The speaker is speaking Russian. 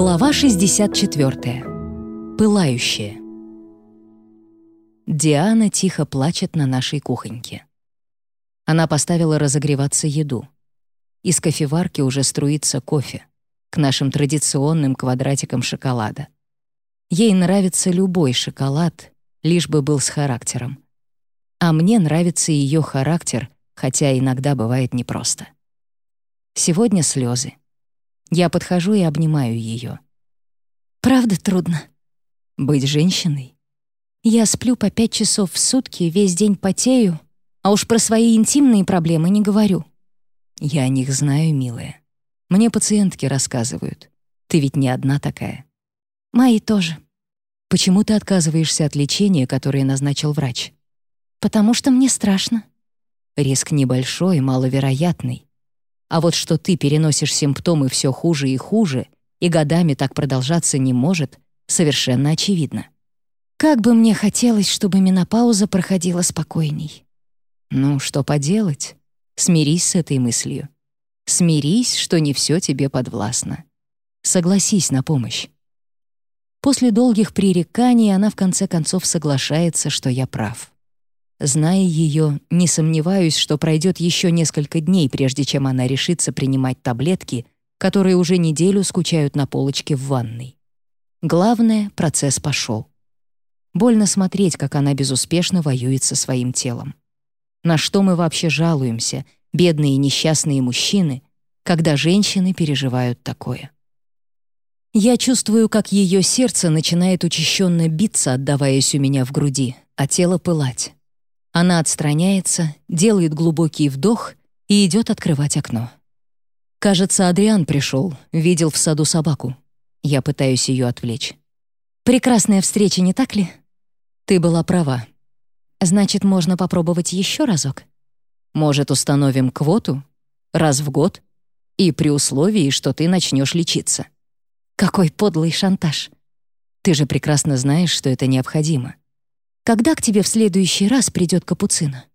Глава 64. Пылающая. Диана тихо плачет на нашей кухоньке. Она поставила разогреваться еду. Из кофеварки уже струится кофе к нашим традиционным квадратикам шоколада. Ей нравится любой шоколад, лишь бы был с характером. А мне нравится ее характер, хотя иногда бывает непросто. Сегодня слезы. Я подхожу и обнимаю ее. Правда трудно. Быть женщиной? Я сплю по пять часов в сутки, весь день потею, а уж про свои интимные проблемы не говорю. Я о них знаю, милая. Мне пациентки рассказывают. Ты ведь не одна такая. Мои тоже. Почему ты отказываешься от лечения, которое назначил врач? Потому что мне страшно. Риск небольшой, маловероятный. А вот что ты переносишь симптомы все хуже и хуже, и годами так продолжаться не может, совершенно очевидно. Как бы мне хотелось, чтобы менопауза проходила спокойней. Ну, что поделать? Смирись с этой мыслью. Смирись, что не все тебе подвластно. Согласись на помощь. После долгих пререканий она в конце концов соглашается, что я прав. Зная ее, не сомневаюсь, что пройдет еще несколько дней, прежде чем она решится принимать таблетки, которые уже неделю скучают на полочке в ванной. Главное, процесс пошел. Больно смотреть, как она безуспешно воюет со своим телом. На что мы вообще жалуемся, бедные несчастные мужчины, когда женщины переживают такое? Я чувствую, как ее сердце начинает учащенно биться, отдаваясь у меня в груди, а тело пылать. Она отстраняется, делает глубокий вдох и идет открывать окно. Кажется, Адриан пришел, видел в саду собаку. Я пытаюсь ее отвлечь. «Прекрасная встреча, не так ли?» «Ты была права. Значит, можно попробовать еще разок?» «Может, установим квоту? Раз в год? И при условии, что ты начнешь лечиться». «Какой подлый шантаж!» «Ты же прекрасно знаешь, что это необходимо. Когда к тебе в следующий раз придет капуцина?»